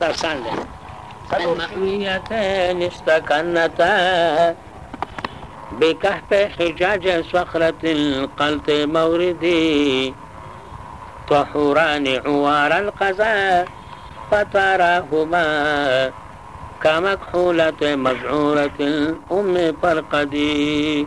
فصل استكنتا بكهف حجاج صخرة القلط موردي طهران عوار القزا فتراهما كمكحولة مزعورة الأم فرقدي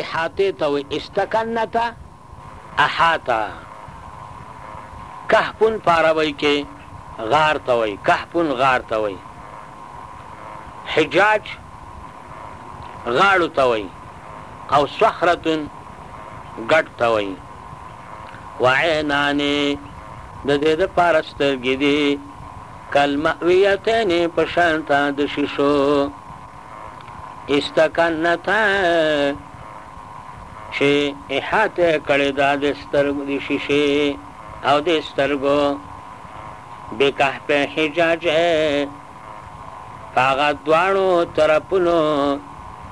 احاطې ته وایي، استکنة احاطة. کهف په عربۍ کې غار ته وایي، کهف غار ته وایي. حجاج غاړو ته وایي او صخرة ګډ ته وایي. وعینان د دې دپاره سترګې دي، کالمأویتین په شان د شیشو. استکنته چې احاطه کړې ده د سترګو د شیشې او د سترګو بکهف حجاجه په هغه دواړو طرفونو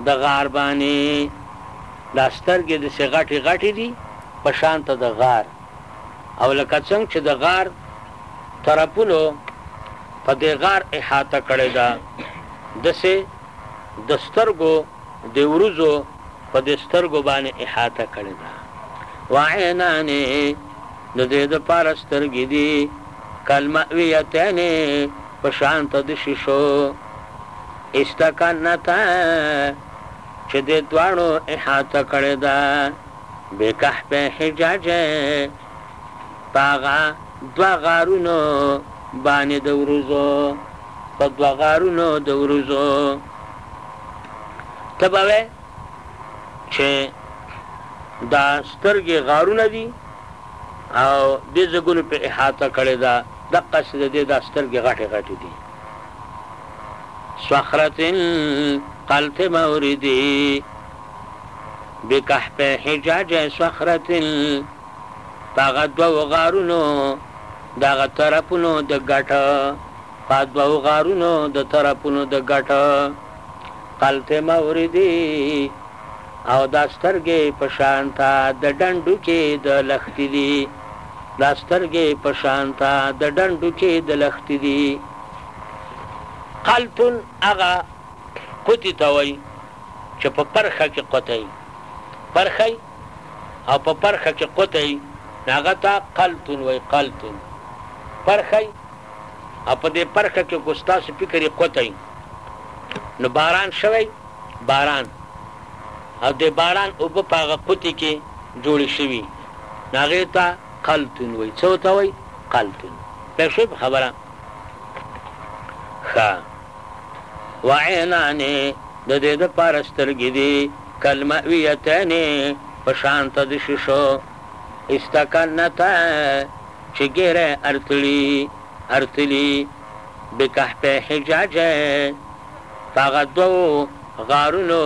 د غار باندې دا سترګې داسې غټې غټې دي په شان ته د غار او لکه څنګه چې د غار طرفونو په دې غار احاطه کړې ده دسې د سترګو د وروځو په دې سترګو باندې احاطه کړې ده وعینان د دې د پاره سترګې دي کلمویتین په شان ته د شیشو استکنتا چې د دواړو احاطه کړې ده بکحپ حجاج په هغه دوه غارونو باندې د ورځو په دوه غارونو د ورځو ته به وې چې دا سترګې غارونه دي او د زګونو په احاطه کړې ده د قصد دې دا سترګې غټې غټې دي صخرت قلت موردي بکحپ حجاج صخرت په هغه دوو غارونو د هغه طرفونو د ګټه په دوو غارونو د طرفونو د ګټه قلته موردي او دا سترګې په شانتا د ډنډو کې د لختې دي دا سترګې په شانتا د ډنډو کې د لختې دي قلتون هغه قوتي ته وایي چې په پرخه کې قوتوي پرخه او په پرښه کې قطعه وي نو هغه ته قلتون وايي، قلتون، پرښه وي او په دې پرښه کې که ستاسو فکر يې قطعه وي نو باران شوی، باران، او د باران اوبه په هغه قطعه کې جوړې شوي نو هغې ته قلتون وايي، څه ته وايي؟ قلتون، پوه شوئ په خبره؟ ښه. وعینان، د دې دپاره سترګې دي، کالمئویتین، په شانته د شیشو، استکنتا، چې ږیره ارتړي، ارتلي، بکهف حجاج، په هغه دوو غارونو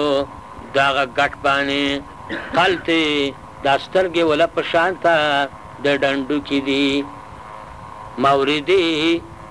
د هغه ګټ باندې، قلت، دا سترګې وله په شانته د ډنډوکي دي. موردي.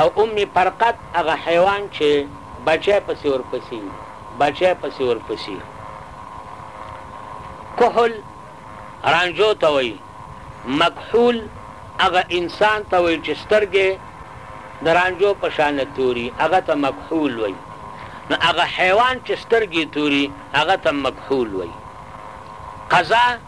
او ام فرقد هغه حیوان چې بچی پسې ورپسې وي بچی پسې ورپسې وي کحل رانجو ته وایي مکحول هغه انسان ته وایي چې سترګې د رانجو په شانه توري هغه ته مکحول وایي نو هغه حیوان چې سترګې توري هغه ته مکحول وایي قضا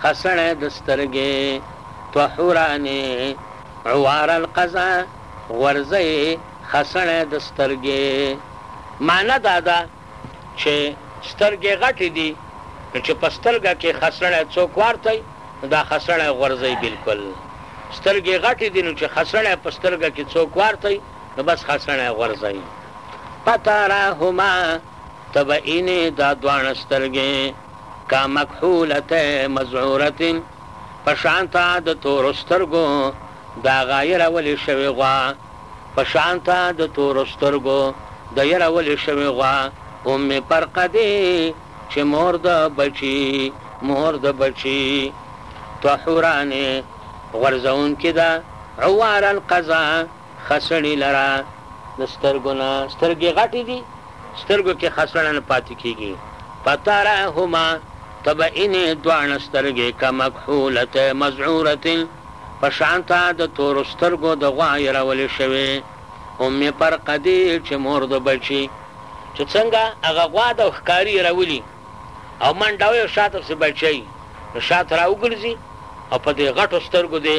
ښه سړی د سترګې طحورانې عوار القضا غورځی ښه سړی د سترګې معنی دا ده چې سترګې غټې دي نو چې په سترګه کې ښه سړی څوک وارتای نو دا ښه سړی غورځی بلکل سترګې غټې دي نو چې ښه سړی په سترګه کې څوک وارتای نو بس ښه سړی غورځی فتراهما ته به اینې دا دواړه سترګې. که مکحولته مذعورة په شان ته د تورو سترګو د هغه يرولې شوې غوا په شان ته د تورو سترګو د يرولې شوې غوا ام پرقدې چې مور د بچي مور د بچي طحورانې غورځونکې ده عوارا قضا خسڼی لره د سترګو نه سترګی غټی دی سترګو کی خسڼه نه پاتی کیږی فتراهما ته به اینی دواړه سترګی کمکحولتی مزعورتی په شان ته د تورو سترګو د غوا یرولې شوی ام پرقدی چه مور د بچی. چه څنګه هغه غوا د ښکاری یرولي او منډه وی او شاته پسی بچی نو شاته راوګرځی او په دی غټو سترګو دی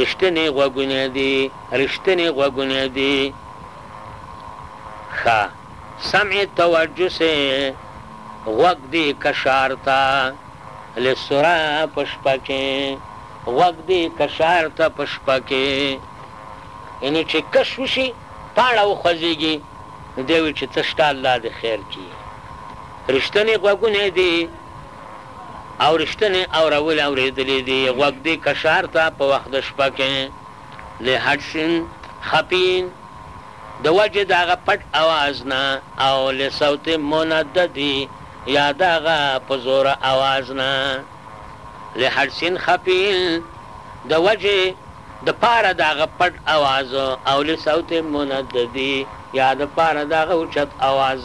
رښتنې غوږونه دي رښتنې غوږونه دي ښه سمع توجه سه غوږ دې کشار ته لسره په شپه کې غوږ دې کشار ته په شپه کې یعنی چې کش وشي پاڼه وخوځېږي نو دی وایي چې څه شته الله دې خیر کړي رښتنې غوږونه دي او رښتنې اورول اورېدلې دي غوږ دې کشار ته په وخت د شپه کې د هډسین خپین د وجې د هغه پټ اواز نه او له صوت منددی یا د هغه په زوره اواز نه له هډسین خپین د وجې د پاره د هغه پټ اواز او له صوت منددی یا د پاره د هغه اوچت اواز.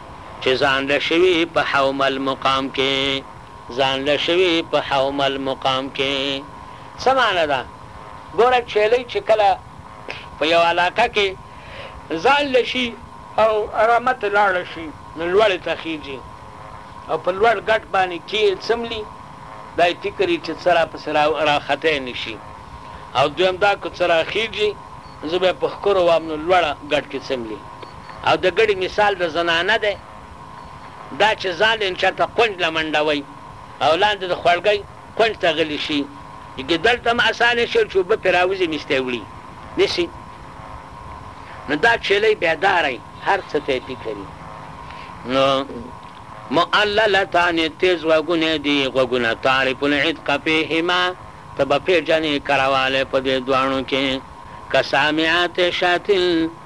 چې ځانله شوي په حوم المقام کې ځانله شوي په حوم المقام کې څه معنی ده ګوره چيلۍ چې کله په يوه علاقه کې ځانله شي او رمه ترې لاړه شي نو لوړې ته خيژي او په لوړ ګټ باندې کي يې څملي دا يې فکر وي چې څه راپسې راختی نه شي او دويم دا که څه راخيژي زه به يې په ښکرو وهم نو لوړ ګټ کې څملي. او د ګړی مثال د زنانه دی دا چی ځان لین چرته کونج لمنډوی او لاندی د خوړګی کونج ته غلی شی ګی دلته هم اسانه چیل چی اوبه پی راوزی میستی وړی نیسی نو دا چیلی بیداری هر څه ته فکری نو معللتان تیز غوږونه دی غوږونه تعرف العتق فیهما ته به پیژنی کرواله په دی دواړو کی که سامعات شاتل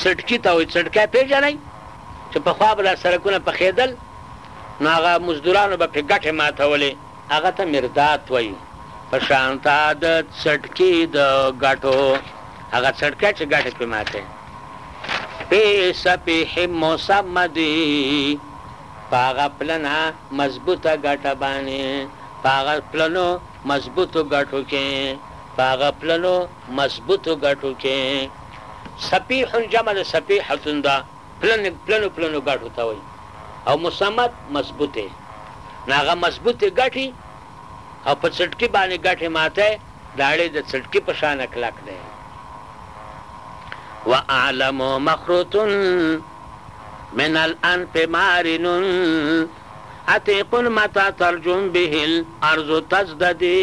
څټکي ته وایي، څټکی پېژنئ؟ چې پخوا به دا سرکونه پخېدل، نو هغه مزدورانو به پرې ګټې ماتولې. هغه ته مردات وایي. په شانته د څټکي د ګټو، هغه څټکی چې ګټې پرې ماتوي. پۀ صفيح مصمدي، په هغه پلنه مضبوطه ګټه باندې، په هغه پلنو مضبوطو ګټو کې، په هغه پلنو. مضبوطو ګټو کې صفيح جمع د صفيحة ده، پلن، پلنو پلنو ګټو ته وايي او مصمد مضبوطې، نو هغه مضبوطې ګټې او په څټکي باندې ګټې ماتی د اړې د څټکي په شان کلک دی. واعلم مخروط من الانف مارن عتيق متى ترجم به الارض تزددي.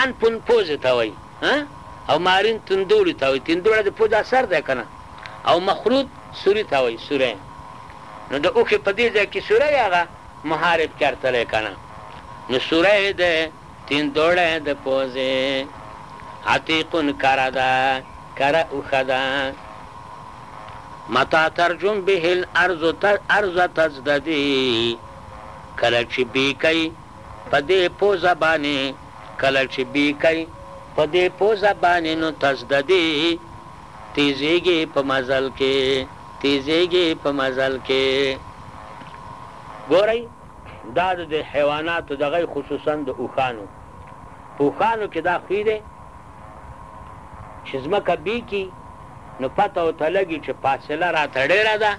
ان پون پوزې ته وایي او مارین تندوړي ته وایي، تندوړی د پوزا سر دی کنه او مخروط سوري ته وایي، سوری، نو د اوښې په دې ځای کې سوری یا غه محارب کار تلی کنه نو سوری د تندوړی د پوزې، عتیقون کره ده، کره اوښه ده. متى ترجم به الارض ارض تزددی کله چې بی کئ. په دې پوزه باندې کله چې بي کوي په دې پوزه باندې نو تس ددې تيزيږي په مزل کې تيزيږي په مزل کې ګورئ دا د حيواناتو دغه خصوصا د اوښانو په اوښانو کې دا خوی دی چې ځمکه بي کی نو پته ورته لګي چې فاصله راته ډېره ده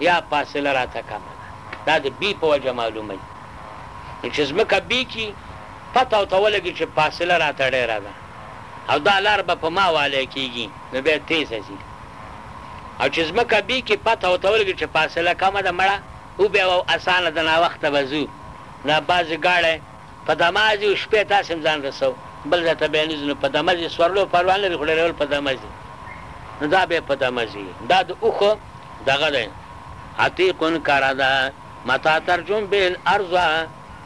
یا فاصله راته کمه ده دا د بی په وجه معلوموی نو چی زمکه بی کی پته او ته ولګی چی فاصله راته ډیره ده او دا لار به په ما والی کیږی نو بیا تیزه ځی او چی زمکه بی کی پته او ته ولګی چی فاصله کمه ده مړه او بیا او اسانه د ناوخته به ځو دا بعضی ګاړی په دمه ځي او شپې تاسې هم ځان رسو بل ځای ته بیا نه ځي نو په دمه ځي سورلو پروا نه لري خو ډریول په دمه ځي نو دا بیا په دمه ځي دا د اوښو دغه دی عتیق کره ده متا ترجم به الارض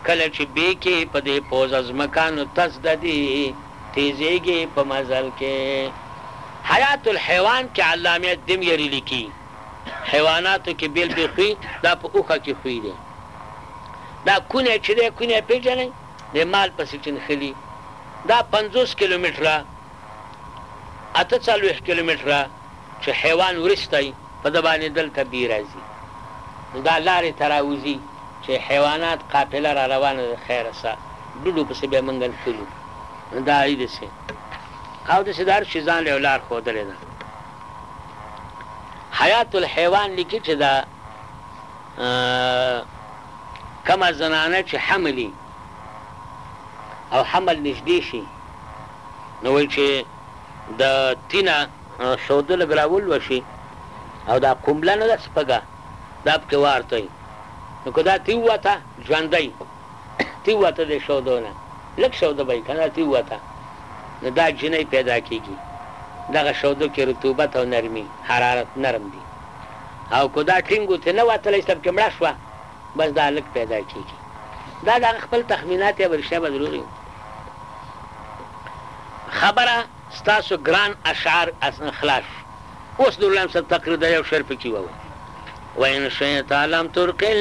کله چې بې کې په دې پوزه ځمکه نو تزددي تیزیږي په مزل کې حیات الحیوان کې علامه دميري لیکي. حیواناتو کې بېل بېل خوی دا په اوښه کې خوی دی دا کونی چې دی کونی پېژنئ د مال پسې چنخلي دا پنځوس کیلومتره اته څلوېښت کیلومتره چې حیوان وروستی په ده باندې دلته بی راځي نو دا لارې ته راوځي چې حیوانات قافله را روانه ده خیره سه ډډو پسې بیا موږ نښلو نو دا یې داسې او داسې د هر شي ځان له یو لار ښودلې ده حیات الحیوان لیکي چې دا کومه زنانه چې حملي او حمل نږدې شي نو وایي چې د تینه شوده لږ راولوشي او دا قمله نه ده سپږه دا پکې وارتوي نو که دا ترې ووته ژوندی تی وته د شودو نه لږ شوده به یې کنه تی وته نو دا جینۍ پیدا کیږي دغه شودو کې رطوبت او نرمي حرارت نرم دي او که دا ټینګ و تی نه وتلی سب کې مړه شوه بس دا هلک پیدا کیږي دا د هغه خپل تخمینات یا به رښتیا به دروغ وي خبره ستاسو ګران اشعار خلاص شو اوس نورلام صاحب تقریر د یو شعر پکې ووایه وان شئت لم ترقل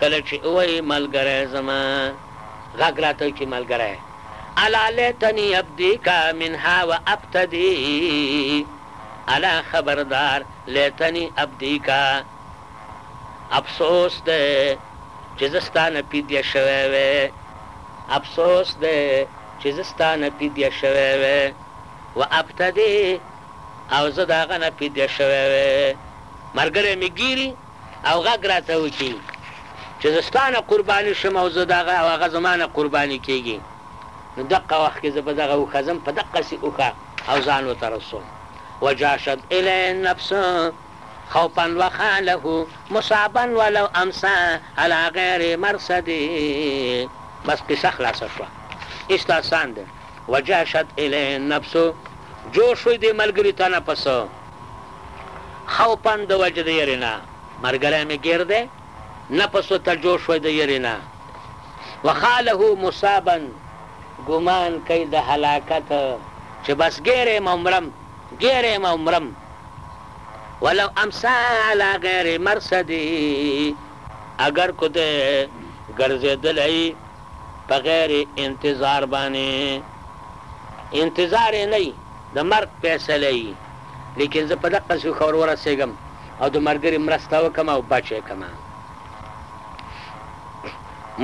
کله چې ووايي ملګری زما غږ راته وکړي ملګری الا ليتني ابديک منها وابتدي الا خبردار ليتني ابديک افسوس دی چې زه ستا نه پيديه شوی وی افسوس دی چې زه ستا نه پيديه شوی وی وابتدي او زه د هغه نه پيديه شوی وی ملګری مې ګيري او غږ راته وکړي چې زه ستا نه قرباني شم او زه د هغه او هغه زما نه قرباني کېږي، نو دقه وخت کې زه په دغه اوښه ځم، په دقسې اوښه او ځان ورته رسوم. وجاشت الیه النفس خوفا وخاله مصابا ولو امسا علی غیر مرصدی بس قصه خلاصه شوه ایست اسان دی وجاشت الیه النفس جوش شوی دې ملګري ته نفس خو پند د وجه د یری نه مرګری می ګیر دی نفس و ته جوش وای د یری نه وخاله مصابا ګمان کوي د هلاکت چې بس ګیر یم او مرم ګیر یم او مرم ولو امسا علی غیر مرصدی اگر کو دی ګرځېدلی په غیر انتظار باندې انتظار یې نه د مرګ فیصله یی لیکن زه په دقه سی خور ورسیږم او د مرګری مرسته وکم او بچ یی کم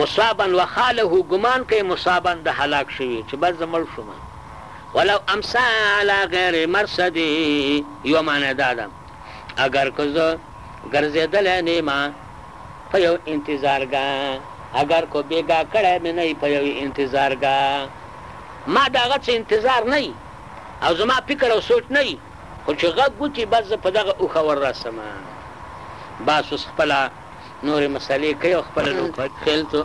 مصابا وخاله ګمان کوي مصابا د هلاک شوی چې بس زه مړ شوم ولو امسا علی غیر مرصد یو معنی دا ده اگر که زه ګرځېدلی نه یم په یو انتظارګاه اګر کو بیګا کړی مې نه په یوې انتظارګاه ما د هغه څه انتظار نه وي او زما فکر او سوچ نه وي، خو چې غږ وکړي بس زه په دغه اوښه ور رسم. باس اوس خپله نورې مسئلې کوي او خپله لوبه کوي.